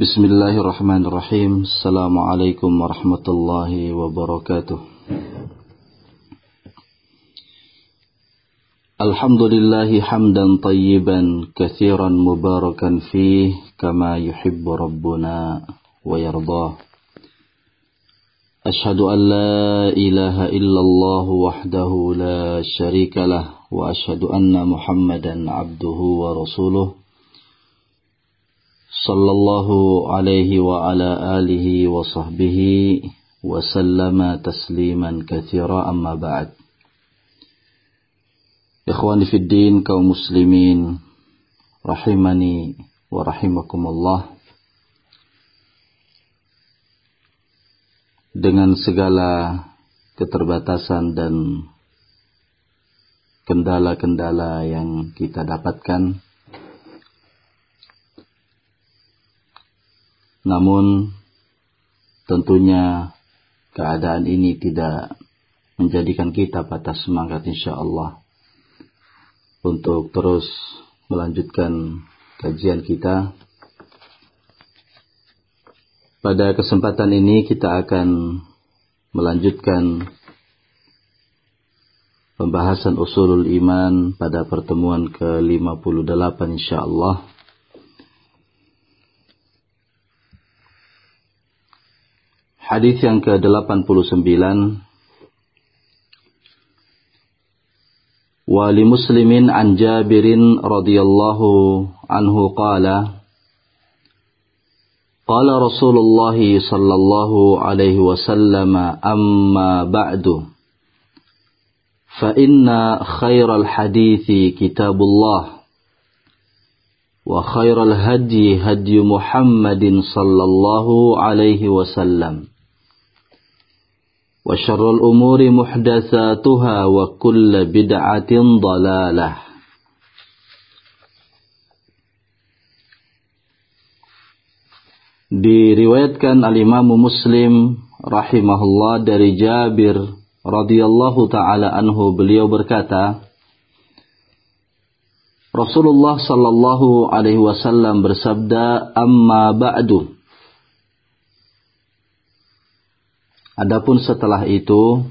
Bismillahirrahmanirrahim. Assalamualaikum warahmatullahi wabarakatuh. Alhamdulillahi tayyiban kathiran mubarakan fi kama yuhibbu rabbuna wa. Ashhadu an ilaha illallah wahdahu la syarikalah wa ashhadu anna Muhammadan 'abduhu wa rasuluh sallallahu alaihi wa ala آله وصحبه وسلم تسليما كثيرا أما بعد إخواني في الدين fid din kaum muslimin dengan segala keterbatasan dan kendala-kendala yang kita dapatkan Namun tentunya keadaan ini tidak menjadikan kita patah semangat insya Allah untuk terus melanjutkan kajian kita pada kesempatan ini kita akan melanjutkan pembahasan usulul iman pada pertemuan ke-58 insyaallah. Hadis yang ke-89. Wa li Muslimin an Jabirin radhiyallahu anhu qala Qala Rasulullah sallallahu alaihi wasallam amma ba'du fa inna khairal hadithi kitabullah wa khairal hadi hadi Muhammadin sallallahu alaihi wasallam وشر الأمور محدثاتها وكل بدعة ضلالة Diriwayatkan al-Imam Muslim rahimahullah dari Jabir radhiyallahu taala anhu beliau berkata Rasulullah sallallahu alaihi wasallam bersabda amma ba'du Adapun setelah itu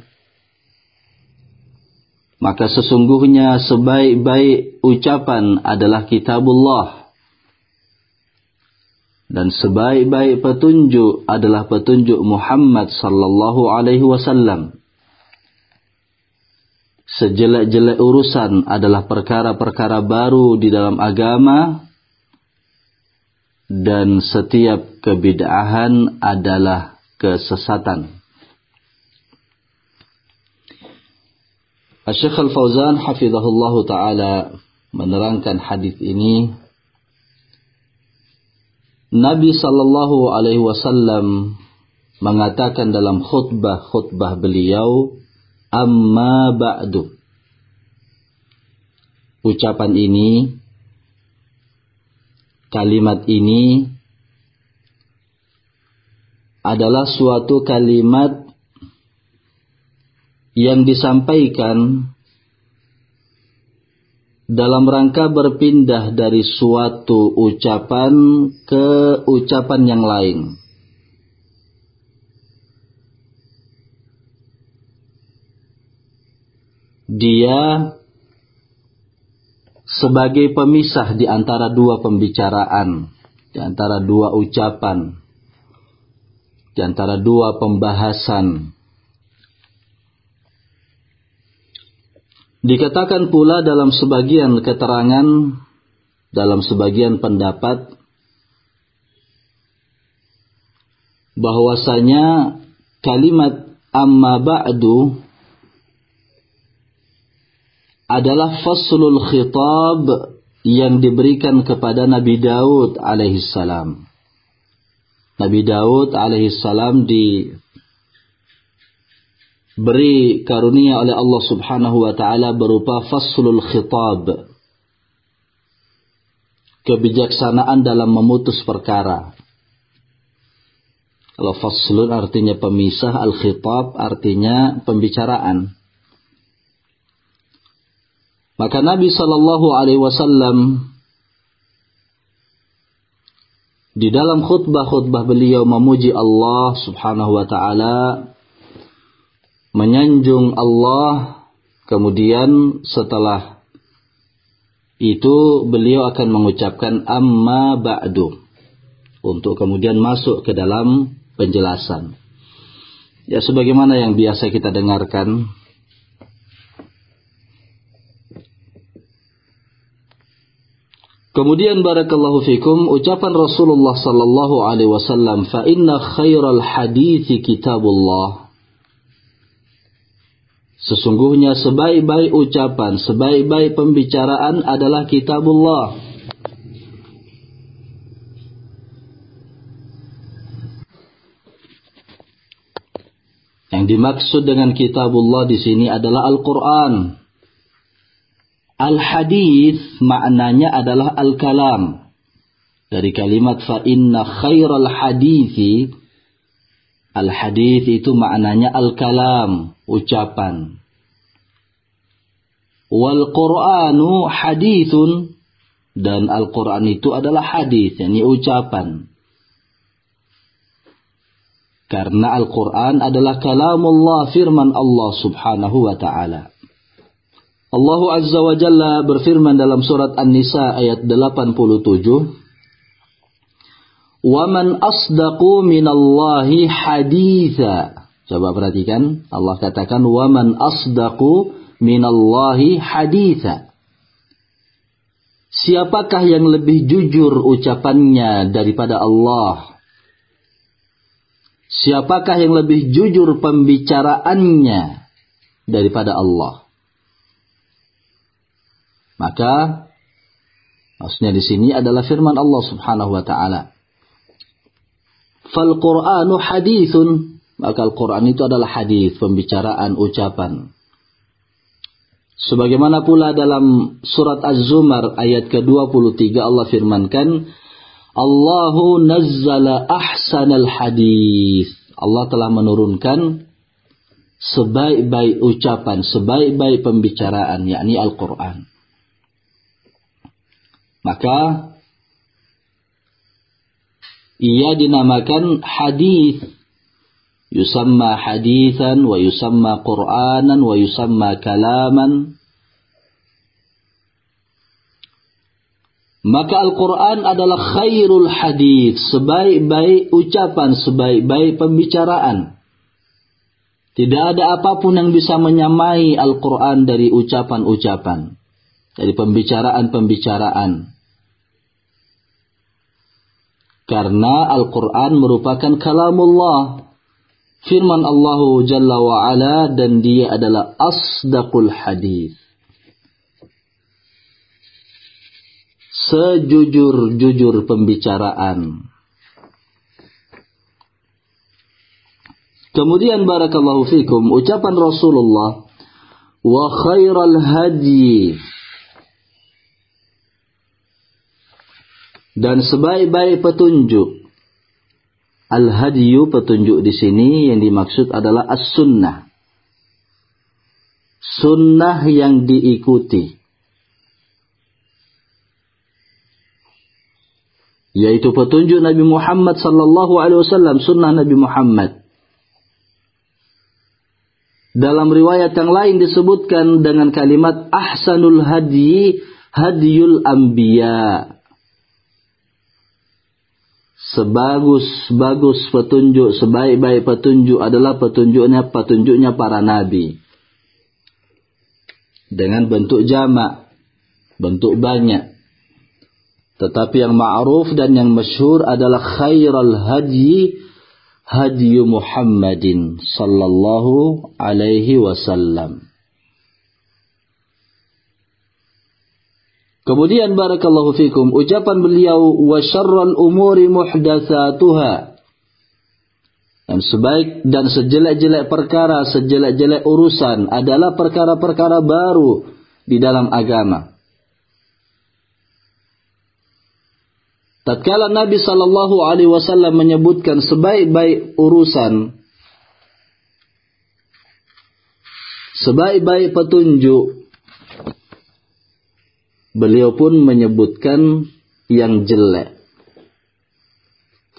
maka sesungguhnya sebaik-baik ucapan adalah kitabullah dan sebaik-baik petunjuk adalah petunjuk Muhammad sallallahu alaihi wasallam. Sejelek-jelek urusan adalah perkara-perkara baru di dalam agama dan setiap kebid'ahan adalah kesesatan. Syekh Al-Fauzan hafizahullah taala menerangkan hadis ini Nabi sallallahu alaihi wasallam mengatakan dalam khutbah-khutbah beliau, "Amma ba'du." Ucapan ini, kalimat ini adalah suatu kalimat yang disampaikan dalam rangka berpindah dari suatu ucapan ke ucapan yang lain. Dia sebagai pemisah di antara dua pembicaraan, di antara dua ucapan, di antara dua pembahasan Dikatakan pula dalam sebagian keterangan, dalam sebagian pendapat, bahwasanya kalimat amma ba'du adalah faslul khitab yang diberikan kepada Nabi Daud alaihissalam. Nabi Daud alaihissalam di beri karunia oleh Allah Subhanahu wa taala berupa faslul khitab. Kebijaksanaan dalam memutus perkara. Kalau faslun artinya pemisah, al-khitab artinya pembicaraan. Maka Nabi Shallallahu Alaihi Wasallam di dalam khutbah-khutbah beliau memuji Allah Subhanahu wa taala, menyanjung Allah, kemudian setelah itu beliau akan mengucapkan amma ba'du untuk kemudian masuk ke dalam penjelasan. Ya sebagaimana yang biasa kita dengarkan Kemudian barakallahu fikum ucapan Rasulullah sallallahu alaihi wasallam fa inna khairal hadithi kitabullah Sesungguhnya sebaik-baik ucapan, sebaik-baik pembicaraan adalah kitabullah. Yang dimaksud dengan kitabullah di sini adalah Al-Quran. Al-hadith maknanya adalah al-kalam. Dari kalimat fa inna khairal hadithi Al-hadith itu maknanya al-kalam, ucapan. Wal Qur'anu hadithun dan Al-Qur'an itu adalah hadis, yakni ucapan. Karena Al-Qur'an adalah kalamullah firman Allah Subhanahu wa taala. Allah Azza wa Jalla berfirman dalam surat An-Nisa ayat 87 Waman asdaqu minallahi haditha. Coba perhatikan, Allah katakan waman asdaqu minallahi haditha. Siapakah yang lebih jujur ucapannya daripada Allah? Siapakah yang lebih jujur pembicaraannya daripada Allah? Maka maksudnya di sini adalah firman Allah Subhanahu wa taala. Fal Qur'anu hadithun, maka Al-Qur'an itu adalah hadis, pembicaraan, ucapan. Sebagaimana pula dalam surat Az-Zumar ayat ke-23 Allah firmankan, Allahu nazzala ahsanal hadis. Allah telah menurunkan sebaik-baik ucapan, sebaik-baik pembicaraan, yakni Al-Quran. Maka ia dinamakan hadis yusamma hadithan wa yusamma qur'anan wa yusamma kalaman maka Al-Quran adalah khairul hadis, sebaik-baik ucapan, sebaik-baik pembicaraan. Tidak ada apa pun yang bisa menyamai Al-Quran dari ucapan-ucapan, dari pembicaraan-pembicaraan. Karena Al-Quran merupakan kalamullah, firman Allah Jalla wa'ala dan dia adalah asdaqul hadis. Sejujur-jujur pembicaraan. Kemudian barakallahu fikum ucapan Rasulullah wa khairal hadyi dan sebaik-baik petunjuk Al-hadiyu petunjuk di sini yang dimaksud adalah as-sunnah. Sunnah yang diikuti. Yaitu petunjuk Nabi Muhammad sallallahu alaihi wasallam, sunnah Nabi Muhammad. Dalam riwayat yang lain disebutkan dengan kalimat ahsanul hadyi hadiyul anbiya sebagus-bagus petunjuk, sebaik-baik petunjuk adalah petunjuknya petunjuknya para nabi. Dengan bentuk jamak, bentuk banyak. Tetapi yang ma'ruf dan yang masyhur adalah khairal hadyi hadyu Muhammadin sallallahu alaihi wasallam. Kemudian barakallahu fikum ucapan beliau wa syarrul umuri muhdatsatuha. Dan sebaik dan sejelek-jelek perkara, sejelek-jelek urusan adalah perkara-perkara baru di dalam agama. Tatkala Nabi sallallahu alaihi wasallam menyebutkan sebaik-baik urusan sebaik-baik petunjuk beliau pun menyebutkan yang jelek.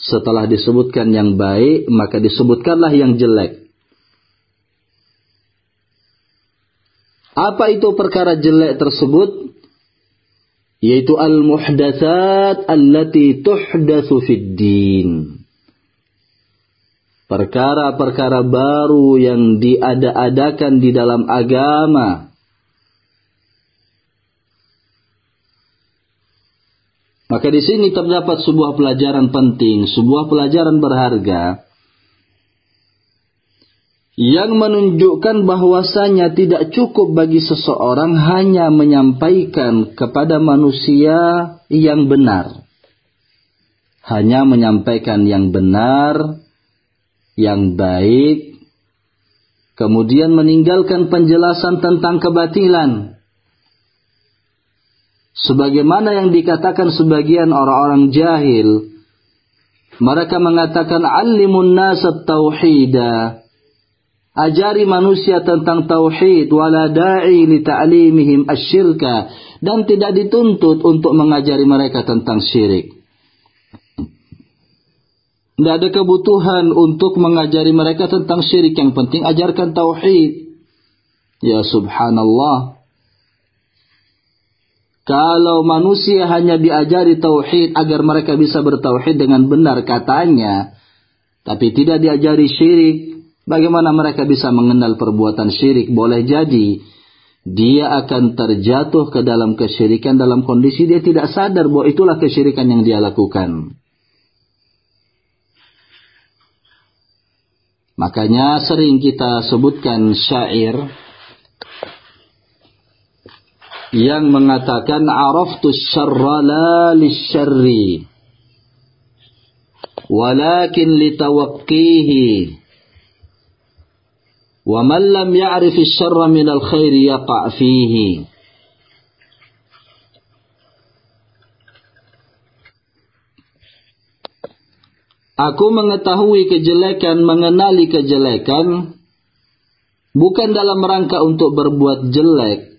Setelah disebutkan yang baik, maka disebutkanlah yang jelek. Apa itu perkara jelek tersebut? Yaitu al-muhdatsat allati tuhdatsu fid din. Perkara-perkara baru yang diada-adakan di dalam agama Maka di sini terdapat sebuah pelajaran penting, sebuah pelajaran berharga yang menunjukkan bahwasanya tidak cukup bagi seseorang hanya menyampaikan kepada manusia yang benar. Hanya menyampaikan yang benar, yang baik, kemudian meninggalkan penjelasan tentang kebatilan sebagaimana yang dikatakan sebagian orang-orang jahil mereka mengatakan alimun nasat tauhida. Ajari manusia tentang tauhid wala da'i li ta'limihim asyirka. Dan tidak dituntut untuk mengajari mereka tentang syirik. Tidak ada kebutuhan untuk mengajari mereka tentang syirik. Yang penting ajarkan tauhid. Ya subhanallah kalau manusia hanya diajari tauhid agar mereka bisa bertauhid dengan benar katanya, tapi tidak diajari syirik, bagaimana mereka bisa mengenal perbuatan syirik? Boleh jadi dia akan terjatuh ke dalam kesyirikan dalam kondisi dia tidak sadar bahwa itulah kesyirikan yang dia lakukan. Makanya sering kita sebutkan syair yang mengatakan araftu syarra la lisyarri walakin litawaqqihi wa man lam ya'rif asy-syarra min al-khair yaqa' fihi. Aku mengetahui kejelekan, mengenali kejelekan, bukan dalam rangka untuk berbuat jelek,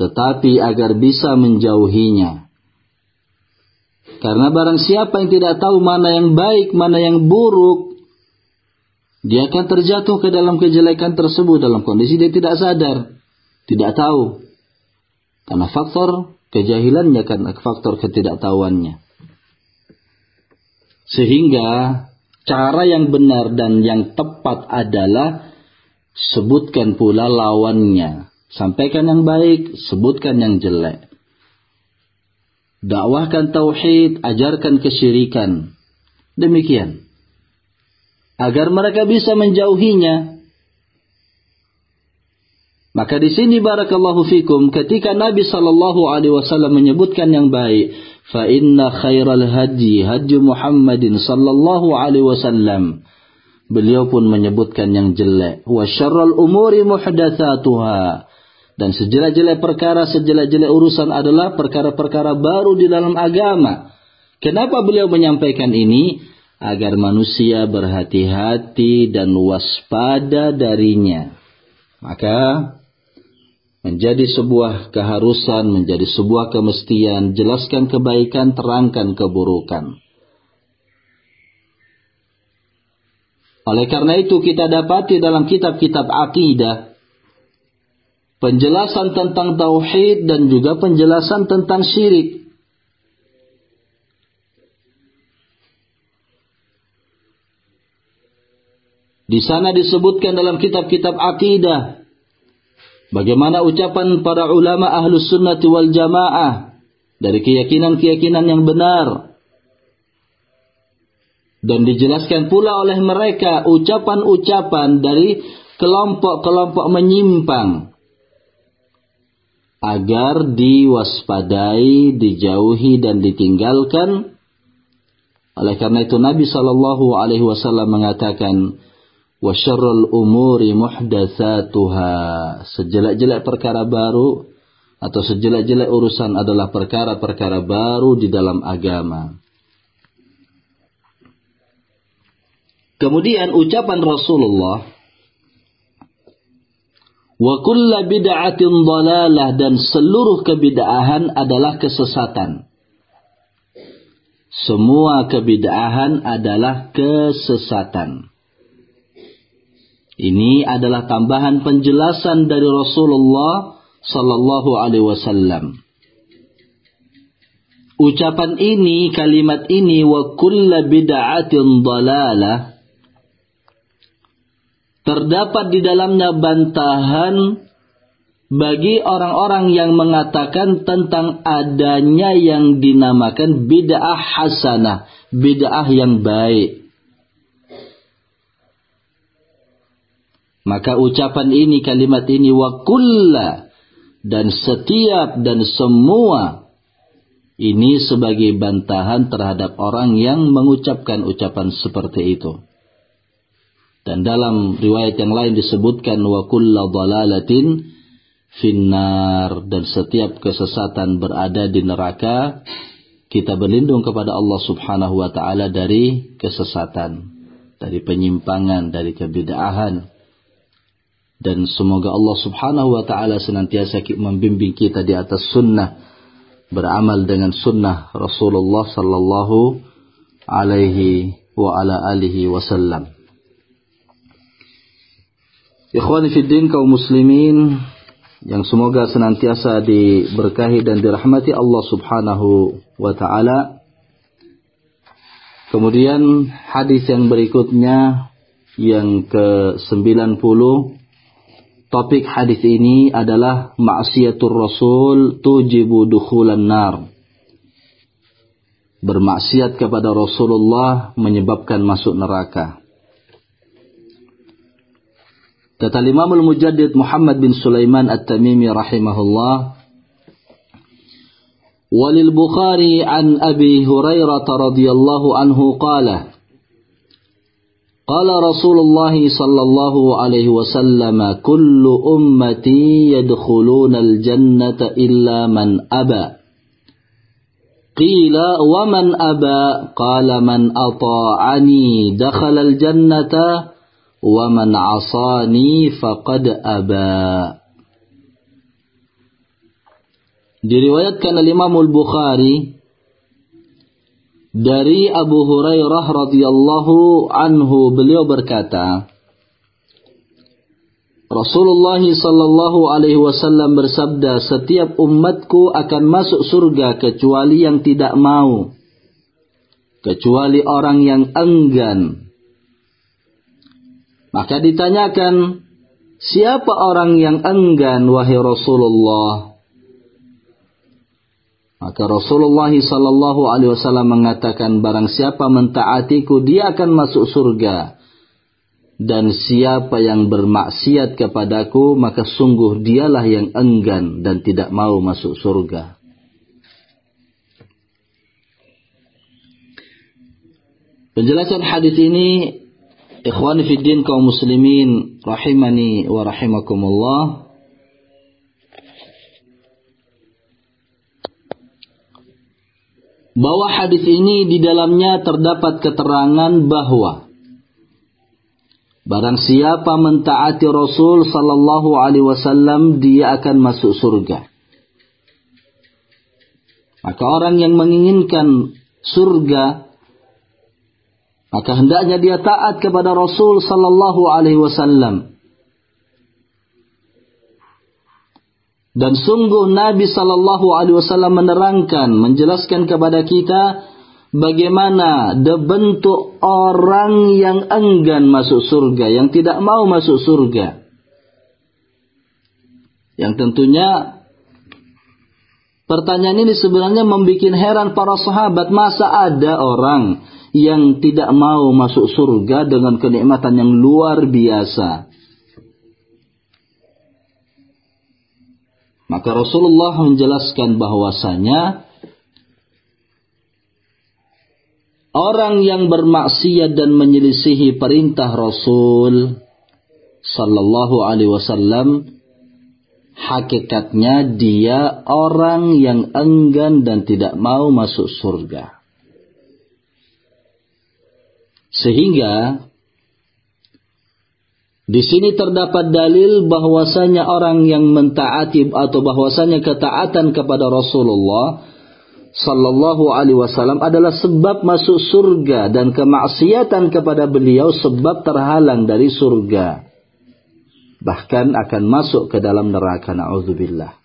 tetapi agar bisa menjauhinya. Karena barang siapa yang tidak tahu mana yang baik, mana yang buruk, dia akan terjatuh ke dalam kejelekan tersebut dalam kondisi dia tidak sadar, tidak tahu. Karena faktor kejahilannya kan faktor ketidaktahuannya. Sehingga cara yang benar dan yang tepat adalah sebutkan pula lawannya. Sampaikan yang baik, sebutkan yang jelek. Dakwahkan tauhid, ajarkan kesyirikan. Demikian. Agar mereka bisa menjauhinya. Maka di sini barakallahu fikum ketika Nabi sallallahu alaihi wasallam menyebutkan yang baik, fa inna khairal haji haji Muhammadin sallallahu alaihi wasallam. Beliau pun menyebutkan yang jelek. Wa syarrul umuri muhdatsatuha dan sejelek-jelek perkara, sejelek-jelek urusan adalah perkara-perkara baru di dalam agama. Kenapa beliau menyampaikan ini? Agar manusia berhati-hati dan waspada darinya. Maka menjadi sebuah keharusan, menjadi sebuah kemestian, jelaskan kebaikan, terangkan keburukan. Oleh karena itu kita dapati dalam kitab-kitab akidah penjelasan tentang tauhid dan juga penjelasan tentang syirik. Di sana disebutkan dalam kitab-kitab akidah bagaimana ucapan para ulama ahlus sunnati wal jamaah dari keyakinan-keyakinan yang benar. Dan dijelaskan pula oleh mereka ucapan-ucapan dari kelompok-kelompok menyimpang agar diwaspadai, dijauhi dan ditinggalkan. Oleh karena itu Nabi Shallallahu Alaihi Wasallam mengatakan, wa syarrul umuri muhdatsatuha. Sejelek-jelek perkara baru atau sejelek-jelek urusan adalah perkara-perkara baru di dalam agama. Kemudian ucapan Rasulullah Wa kulla bid'atin dalalah dan seluruh kebid'ahan adalah kesesatan. Semua kebid'ahan adalah kesesatan. Ini adalah tambahan penjelasan dari Rasulullah sallallahu alaihi wasallam. Ucapan ini, kalimat ini wa kulla bid'atin dalalah terdapat di dalamnya bantahan bagi orang-orang yang mengatakan tentang adanya yang dinamakan bid'ah hasanah, bid'ah yang baik. Maka ucapan ini, kalimat ini wa kulla dan setiap dan semua ini sebagai bantahan terhadap orang yang mengucapkan ucapan seperti itu. Dan dalam riwayat yang lain disebutkan wa kulla dalalatin finnar dan setiap kesesatan berada di neraka kita berlindung kepada Allah Subhanahu wa taala dari kesesatan, dari penyimpangan, dari kebid'ahan. Dan semoga Allah Subhanahu wa taala senantiasa membimbing kita di atas sunnah beramal dengan sunnah Rasulullah sallallahu alaihi wa ala alihi wasallam. Ikhwani fiddin kaum muslimin yang semoga senantiasa diberkahi dan dirahmati Allah Subhanahu wa taala. Kemudian hadis yang berikutnya yang ke-90 Topik hadis ini adalah maksiatur Rasul tujibu dukhulan nar. Bermaksiat kepada Rasulullah menyebabkan masuk neraka. Kata Imam Al-Mujaddid Muhammad bin Sulaiman At-Tamimi rahimahullah Walil Bukhari an Abi Hurairah radhiyallahu anhu qala قال رسول الله صلى الله عليه وسلم كل أمتي يدخلون الجنة إلا من أبى قيل ومن أبى قال من أطاعني دخل وَمَنْ عَصَانِي فَقَدْ أَبَى diriwayatkan oleh Imam Al-Bukhari dari Abu Hurairah radhiyallahu anhu beliau berkata Rasulullah sallallahu alaihi wasallam bersabda setiap umatku akan masuk surga kecuali yang tidak mau kecuali orang yang enggan. Maka ditanyakan, siapa orang yang enggan wahai Rasulullah? Maka Rasulullah sallallahu alaihi wasallam mengatakan barang siapa mentaatiku dia akan masuk surga. Dan siapa yang bermaksiat kepadaku maka sungguh dialah yang enggan dan tidak mau masuk surga. Penjelasan hadis ini ikhwani fiddin kaum muslimin rahimani wa rahimakumullah bahwa hadis ini di dalamnya terdapat keterangan bahwa barang siapa mentaati Rasul sallallahu alaihi wasallam dia akan masuk surga. Maka orang yang menginginkan surga maka hendaknya dia taat kepada Rasul sallallahu alaihi wasallam. Dan sungguh Nabi Sallallahu Alaihi Wasallam menerangkan, menjelaskan kepada kita bagaimana bentuk orang yang enggan masuk surga, yang tidak mau masuk surga. Yang tentunya pertanyaan ini sebenarnya membuat heran para sahabat. Masa ada orang yang tidak mau masuk surga dengan kenikmatan yang luar biasa. Maka Rasulullah menjelaskan bahwasanya orang yang bermaksiat dan menyelisihi perintah Rasul sallallahu alaihi wasallam hakikatnya dia orang yang enggan dan tidak mau masuk surga. Sehingga di sini terdapat dalil bahwasanya orang yang mentaati atau bahwasanya ketaatan kepada Rasulullah sallallahu alaihi wasallam adalah sebab masuk surga dan kemaksiatan kepada beliau sebab terhalang dari surga. Bahkan akan masuk ke dalam neraka na'udzubillah.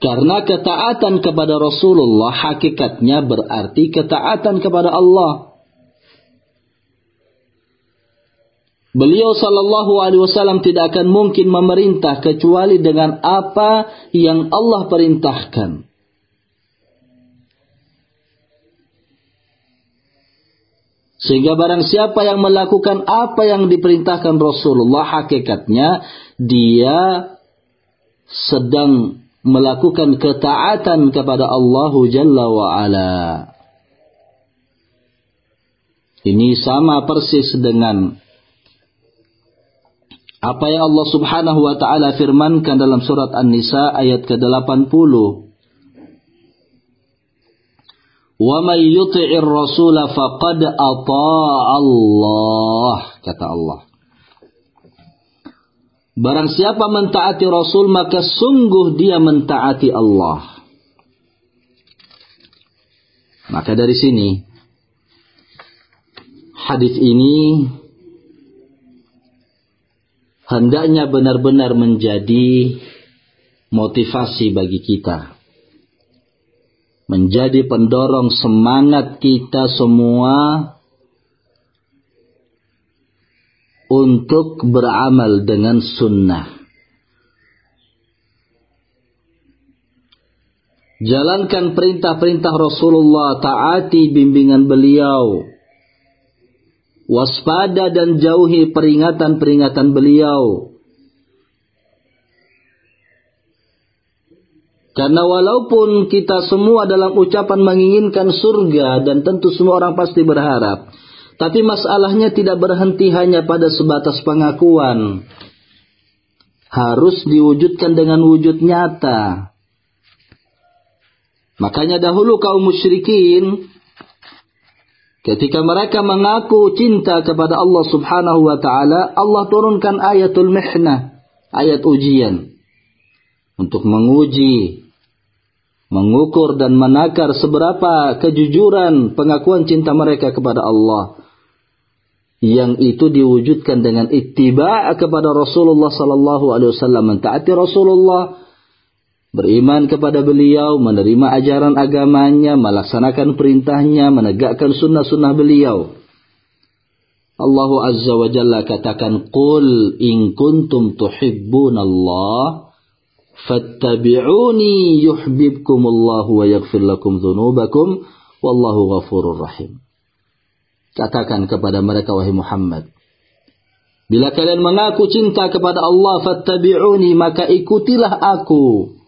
Karena ketaatan kepada Rasulullah hakikatnya berarti ketaatan kepada Allah. Beliau sallallahu alaihi wasallam tidak akan mungkin memerintah kecuali dengan apa yang Allah perintahkan. Sehingga barang siapa yang melakukan apa yang diperintahkan Rasulullah hakikatnya dia sedang melakukan ketaatan kepada Allah Jalla wa ala. Ini sama persis dengan apa yang Allah Subhanahu wa taala firmankan dalam surat An-Nisa ayat ke-80. Wa may yuti'ir rasul faqad ata'a Allah kata Allah. Barang siapa mentaati Rasul maka sungguh dia mentaati Allah. Maka dari sini hadis ini hendaknya benar-benar menjadi motivasi bagi kita. Menjadi pendorong semangat kita semua untuk beramal dengan sunnah. Jalankan perintah-perintah Rasulullah, taati bimbingan beliau, waspada dan jauhi peringatan-peringatan beliau. Karena walaupun kita semua dalam ucapan menginginkan surga dan tentu semua orang pasti berharap. Tapi masalahnya tidak berhenti hanya pada sebatas pengakuan. Harus diwujudkan dengan wujud nyata. Makanya dahulu kaum musyrikin Ketika mereka mengaku cinta kepada Allah Subhanahu wa taala, Allah turunkan ayatul mihnah, ayat ujian untuk menguji, mengukur dan menakar seberapa kejujuran pengakuan cinta mereka kepada Allah. Yang itu diwujudkan dengan ittiba' kepada Rasulullah sallallahu alaihi wasallam, mentaati Rasulullah beriman kepada beliau, menerima ajaran agamanya, melaksanakan perintahnya, menegakkan sunnah-sunnah beliau. Allah Azza wa Jalla katakan, Qul in kuntum tuhibbun Allah, fattabi'uni yuhbibkumullahu wa yaghfir lakum dhunubakum, wallahu ghafurur rahim. Katakan kepada mereka, wahai Muhammad, Bila kalian mengaku cinta kepada Allah, fattabi'uni, maka ikutilah aku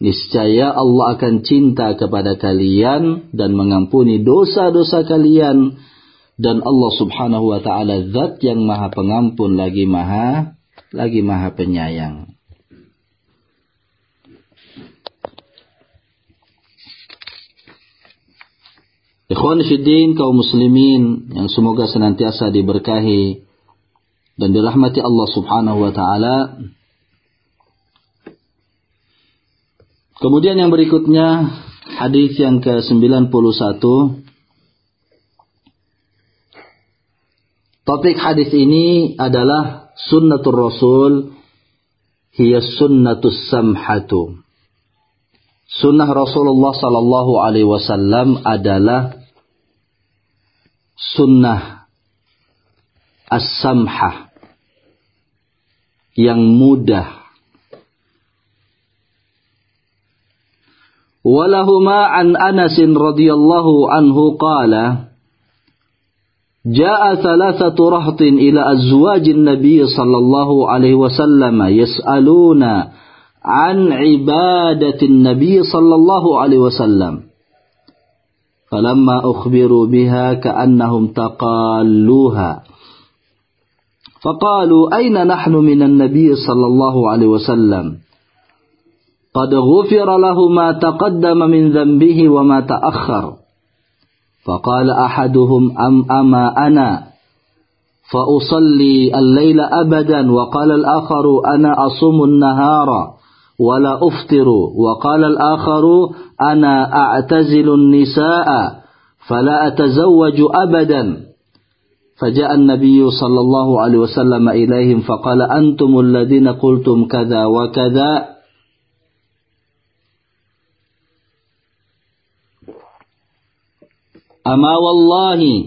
niscaya Allah akan cinta kepada kalian dan mengampuni dosa-dosa kalian dan Allah Subhanahu wa taala zat yang Maha Pengampun lagi Maha lagi Maha Penyayang. Ikhwan Fiddin kaum muslimin yang semoga senantiasa diberkahi dan dirahmati Allah Subhanahu wa taala. Kemudian yang berikutnya hadis yang ke-91 Topik hadis ini adalah sunnatul rasul hiya sunnatus samhatu. Sunnah Rasulullah sallallahu alaihi wasallam adalah sunnah as-samhah yang mudah. عن أنس رضي الله عنه قال جاء ثلاثة رهط إلى أزواج النبي صلى الله عليه وسلم يسألون عن عبادة النبي صلى الله عليه وسلم فلما أخبروا بها كأنهم تقالوها. فقالوا أين نحن من النبي صلى الله عليه وسلم؟ قد غفر له ما تقدم من ذنبه وما تأخر. فقال أحدهم أم أما أنا؟ فأصلي الليل أبدا. وقال الآخر أنا أصوم النهار. ولا أفطر. وقال الآخر أنا أعتزل النساء فلا أتزوج أبدا. فجاء النبي صلى الله عليه وسلم إليهم فقال أنتم الذين قلتم كذا وكذا. أما والله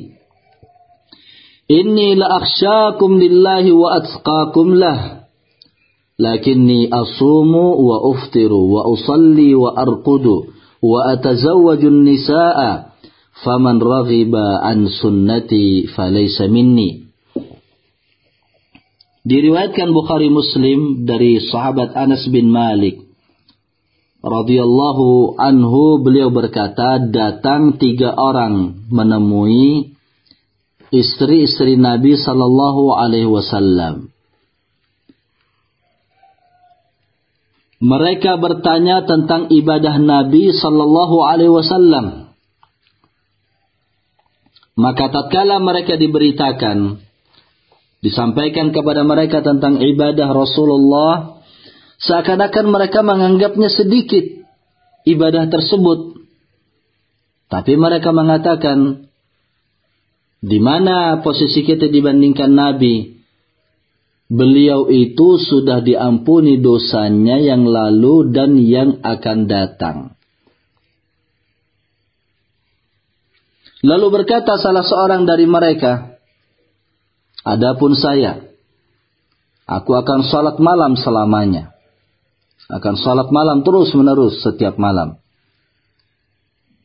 إني لأخشاكم لله وأتقاكم له. lakinni asumu wa uftiru wa usalli wa arqudu wa atazawwaju nisaa faman raghiba an sunnati falaysa minni. Diriwayatkan Bukhari Muslim dari sahabat Anas bin Malik radhiyallahu anhu. Beliau berkata datang tiga orang menemui istri-istri Nabi sallallahu alaihi wasallam. Mereka bertanya tentang ibadah Nabi sallallahu alaihi wasallam maka tatkala mereka diberitakan, disampaikan kepada mereka tentang ibadah Rasulullah, seakan-akan mereka menganggapnya sedikit ibadah tersebut. Tapi mereka mengatakan, di mana posisi kita dibandingkan Nabi? Beliau itu sudah diampuni dosanya yang lalu dan yang akan datang. Lalu berkata salah seorang dari mereka, Adapun saya, aku akan salat malam selamanya. Akan salat malam terus menerus setiap malam.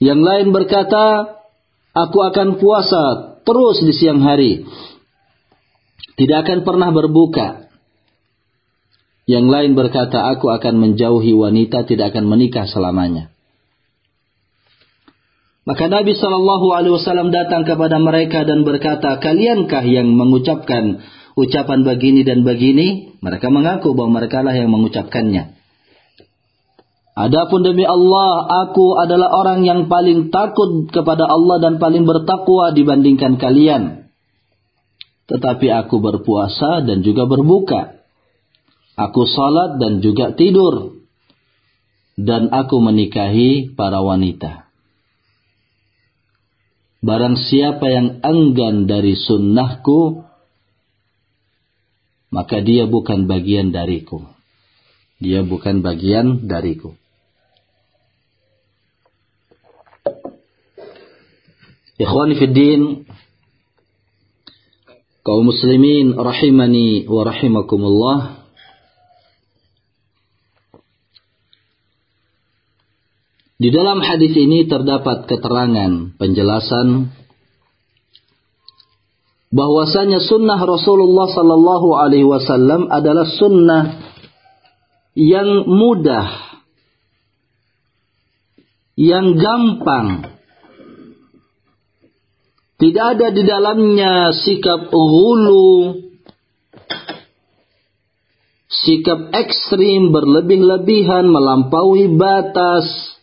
Yang lain berkata, aku akan puasa terus di siang hari. Tidak akan pernah berbuka. Yang lain berkata, aku akan menjauhi wanita, tidak akan menikah selamanya. Maka Nabi Shallallahu Alaihi Wasallam datang kepada mereka dan berkata, kaliankah yang mengucapkan ucapan begini dan begini? Mereka mengaku bahwa mereka lah yang mengucapkannya. Adapun demi Allah, aku adalah orang yang paling takut kepada Allah dan paling bertakwa dibandingkan kalian. Tetapi aku berpuasa dan juga berbuka. Aku salat dan juga tidur. Dan aku menikahi para wanita. Barang siapa yang enggan dari sunnahku, maka dia bukan bagian dariku. Dia bukan bagian dariku. Ikhwani fi din, kaum muslimin rahimani wa rahimakumullah. Di dalam hadis ini terdapat keterangan penjelasan bahwasanya sunnah Rasulullah Sallallahu Alaihi Wasallam adalah sunnah yang mudah, yang gampang, tidak ada di dalamnya sikap hulu, sikap ekstrim, berlebih-lebihan, melampaui batas,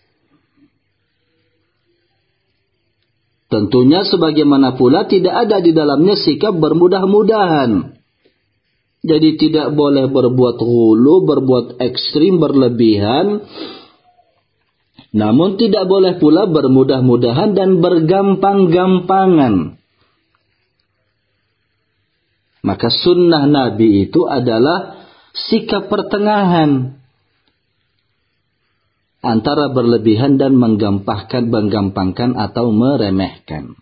Tentunya sebagaimana pula tidak ada di dalamnya sikap bermudah-mudahan. Jadi tidak boleh berbuat hulu, berbuat ekstrim, berlebihan. Namun tidak boleh pula bermudah-mudahan dan bergampang-gampangan. Maka sunnah Nabi itu adalah sikap pertengahan antara berlebihan dan menggampangkan, menggampangkan atau meremehkan.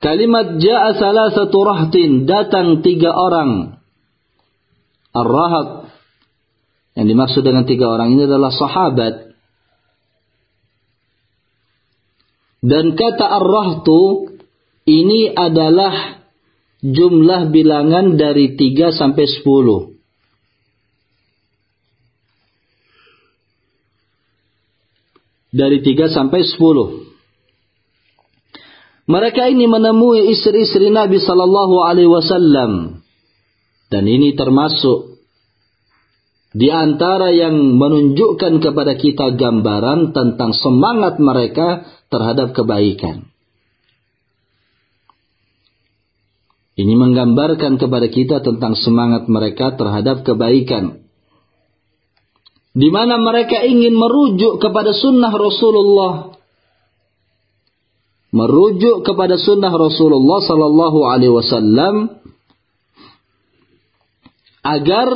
Kalimat ja'a salah satu rahtin, datang tiga orang. Ar-rahab. Yang dimaksud dengan tiga orang ini adalah sahabat. Dan kata ar-rahtu, ini adalah jumlah bilangan dari tiga sampai sepuluh. dari 3 sampai 10. Mereka ini menemui istri-istri Nabi sallallahu alaihi wasallam dan ini termasuk di antara yang menunjukkan kepada kita gambaran tentang semangat mereka terhadap kebaikan. Ini menggambarkan kepada kita tentang semangat mereka terhadap kebaikan. di mana mereka ingin merujuk kepada sunnah Rasulullah merujuk kepada sunnah Rasulullah sallallahu alaihi wasallam agar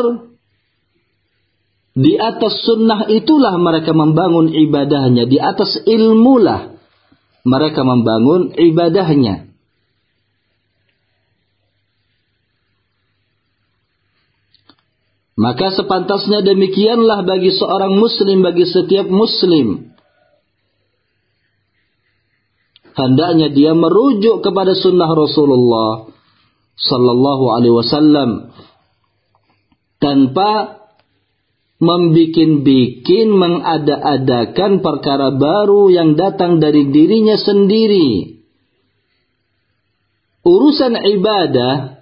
di atas sunnah itulah mereka membangun ibadahnya di atas ilmulah mereka membangun ibadahnya Maka sepantasnya demikianlah bagi seorang muslim, bagi setiap muslim. Hendaknya dia merujuk kepada sunnah Rasulullah sallallahu alaihi wasallam tanpa membikin-bikin mengada-adakan perkara baru yang datang dari dirinya sendiri. Urusan ibadah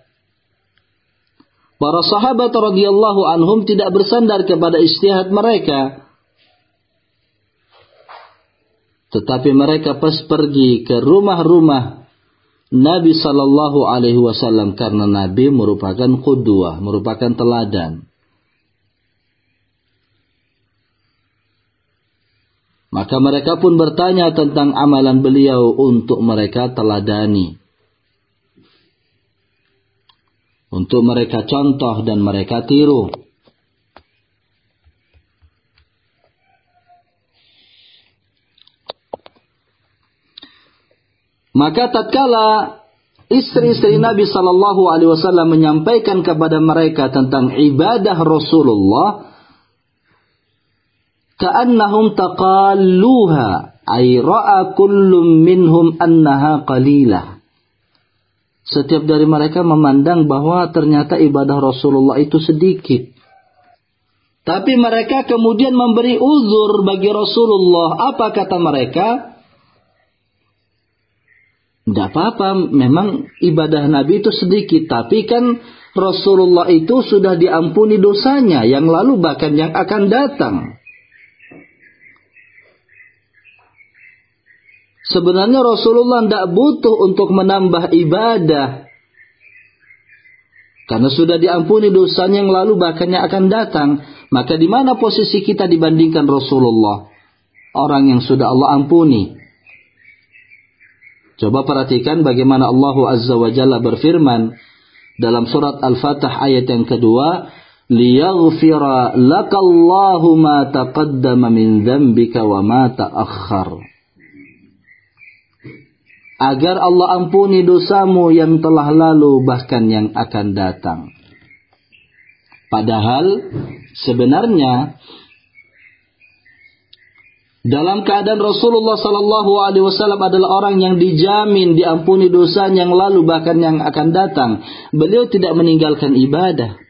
Para sahabat radhiyallahu anhum tidak bersandar kepada istihad mereka. Tetapi mereka pas pergi ke rumah-rumah Nabi sallallahu alaihi wasallam karena Nabi merupakan qudwah, merupakan teladan. Maka mereka pun bertanya tentang amalan beliau untuk mereka teladani. untuk mereka contoh dan mereka tiru. Maka tatkala istri-istri Nabi Shallallahu Alaihi Wasallam menyampaikan kepada mereka tentang ibadah Rasulullah, ka'annahum taqalluha ay ra'a kullum minhum annaha qalilah setiap dari mereka memandang bahwa ternyata ibadah Rasulullah itu sedikit. Tapi mereka kemudian memberi uzur bagi Rasulullah. Apa kata mereka? Tidak apa-apa, memang ibadah Nabi itu sedikit. Tapi kan Rasulullah itu sudah diampuni dosanya yang lalu bahkan yang akan datang. Sebenarnya Rasulullah tidak butuh untuk menambah ibadah. Karena sudah diampuni dosanya yang lalu bahkan yang akan datang. Maka di mana posisi kita dibandingkan Rasulullah? Orang yang sudah Allah ampuni. Coba perhatikan bagaimana Allah Azza wa Jalla berfirman dalam surat Al-Fatih ayat yang kedua, "Liyaghfira lakallahu ma taqaddama min dzambika wa ma ta'akhkhar." Agar Allah ampuni dosamu yang telah lalu bahkan yang akan datang. Padahal sebenarnya dalam keadaan Rasulullah Sallallahu Alaihi Wasallam adalah orang yang dijamin diampuni dosa yang lalu bahkan yang akan datang. Beliau tidak meninggalkan ibadah.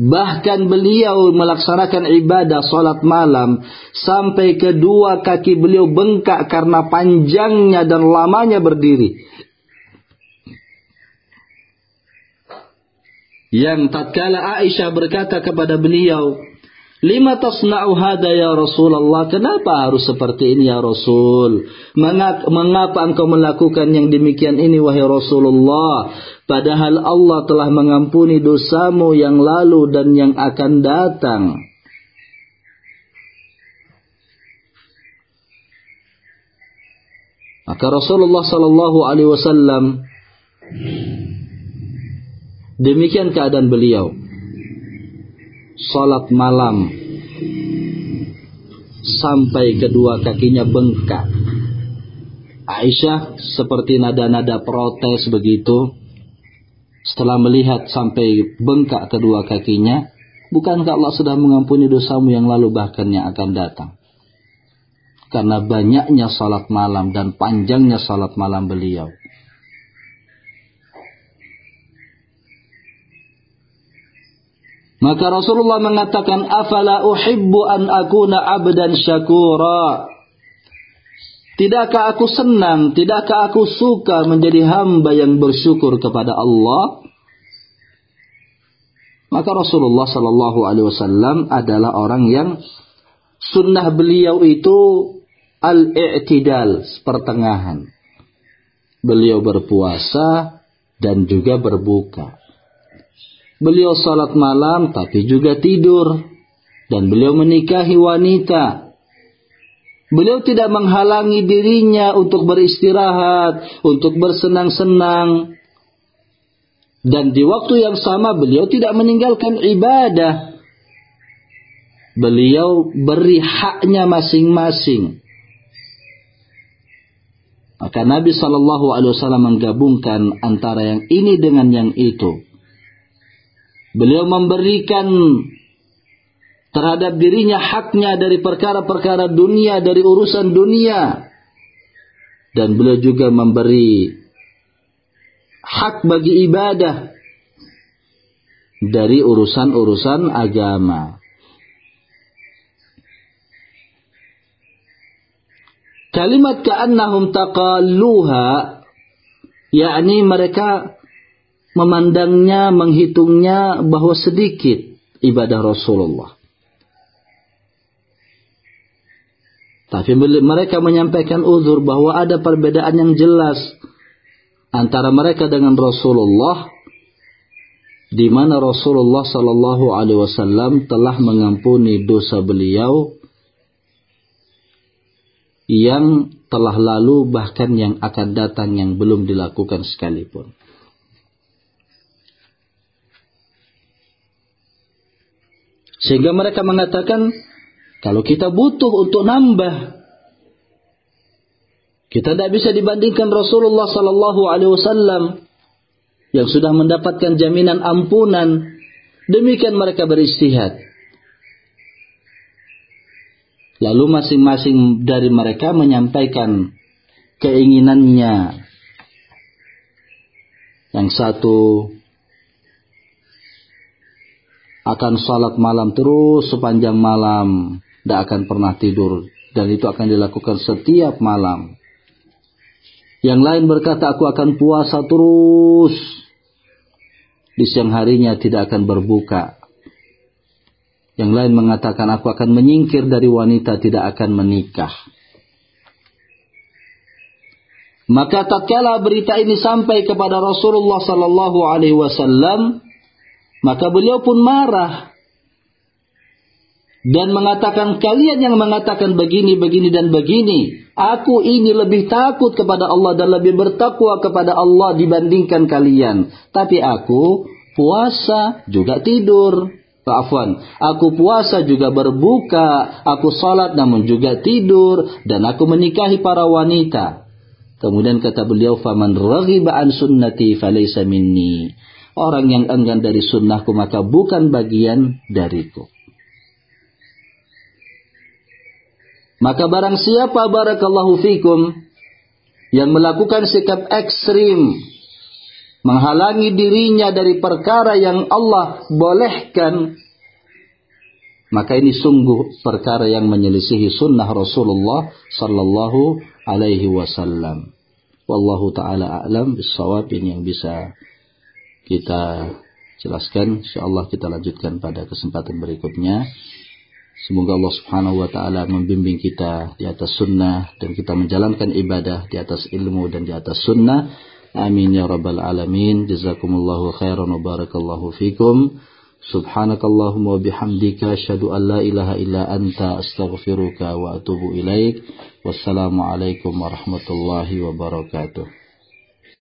Bahkan beliau melaksanakan ibadah salat malam sampai kedua kaki beliau bengkak karena panjangnya dan lamanya berdiri. Yang tatkala Aisyah berkata kepada beliau, Lima tasna'u hada ya Rasulullah. Kenapa harus seperti ini ya Rasul? Mengapa engkau melakukan yang demikian ini wahai Rasulullah? Padahal Allah telah mengampuni dosamu yang lalu dan yang akan datang. Maka Rasulullah sallallahu alaihi wasallam demikian keadaan beliau salat malam sampai kedua kakinya bengkak. Aisyah seperti nada-nada protes begitu. Setelah melihat sampai bengkak kedua kakinya, bukankah Allah sudah mengampuni dosamu yang lalu bahkan yang akan datang? Karena banyaknya salat malam dan panjangnya salat malam beliau. Maka Rasulullah mengatakan, "Afala uhibbu an akuna abdan syakura?" Tidakkah aku senang, tidakkah aku suka menjadi hamba yang bersyukur kepada Allah? Maka Rasulullah Shallallahu Alaihi Wasallam adalah orang yang sunnah beliau itu al-i'tidal, pertengahan. Beliau berpuasa dan juga berbuka. Beliau salat malam tapi juga tidur. dan beliau menikahi wanita. Beliau tidak menghalangi dirinya untuk beristirahat, untuk bersenang-senang. Dan di waktu yang sama beliau tidak meninggalkan ibadah. Beliau beri haknya masing-masing. Maka Nabi Shallallahu Alaihi Wasallam menggabungkan antara yang ini dengan yang itu. Beliau memberikan terhadap dirinya haknya dari perkara-perkara dunia, dari urusan dunia. Dan beliau juga memberi hak bagi ibadah dari urusan-urusan agama. Kalimat ka'annahum taqalluha yakni mereka memandangnya, menghitungnya bahwa sedikit ibadah Rasulullah. Tapi mereka menyampaikan uzur bahwa ada perbedaan yang jelas antara mereka dengan Rasulullah di mana Rasulullah Shallallahu Alaihi Wasallam telah mengampuni dosa beliau yang telah lalu bahkan yang akan datang yang belum dilakukan sekalipun. Sehingga mereka mengatakan kalau kita butuh untuk nambah, kita tidak bisa dibandingkan Rasulullah Sallallahu Alaihi Wasallam yang sudah mendapatkan jaminan ampunan. Demikian mereka beristihad. Lalu masing-masing dari mereka menyampaikan keinginannya. Yang satu akan salat malam terus sepanjang malam tidak akan pernah tidur dan itu akan dilakukan setiap malam. Yang lain berkata aku akan puasa terus di siang harinya tidak akan berbuka. Yang lain mengatakan aku akan menyingkir dari wanita tidak akan menikah. Maka tatkala berita ini sampai kepada Rasulullah sallallahu alaihi wasallam, maka beliau pun marah dan mengatakan kalian yang mengatakan begini, begini dan begini. Aku ini lebih takut kepada Allah dan lebih bertakwa kepada Allah dibandingkan kalian. Tapi aku puasa juga tidur. Afwan, aku puasa juga berbuka, aku salat namun juga tidur dan aku menikahi para wanita. Kemudian kata beliau, "Faman raghiba an sunnati falaysa minni." Orang yang enggan dari sunnahku maka bukan bagian dariku. Maka barang siapa barakallahu fikum yang melakukan sikap ekstrim menghalangi dirinya dari perkara yang Allah bolehkan maka ini sungguh perkara yang menyelisihi sunnah Rasulullah sallallahu alaihi wasallam. Wallahu taala a'lam bissawab ini yang bisa kita jelaskan. Insyaallah kita lanjutkan pada kesempatan berikutnya. Semoga Allah Subhanahu wa taala membimbing kita di atas sunnah dan kita menjalankan ibadah di atas ilmu dan di atas sunnah. Amin ya rabbal alamin. Jazakumullahu khairan wa barakallahu fikum. Subhanakallahumma bihamdika asyhadu an la ilaha illa anta astaghfiruka wa atubu ilaik. Wassalamu alaikum warahmatullahi wabarakatuh.